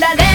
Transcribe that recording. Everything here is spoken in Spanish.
la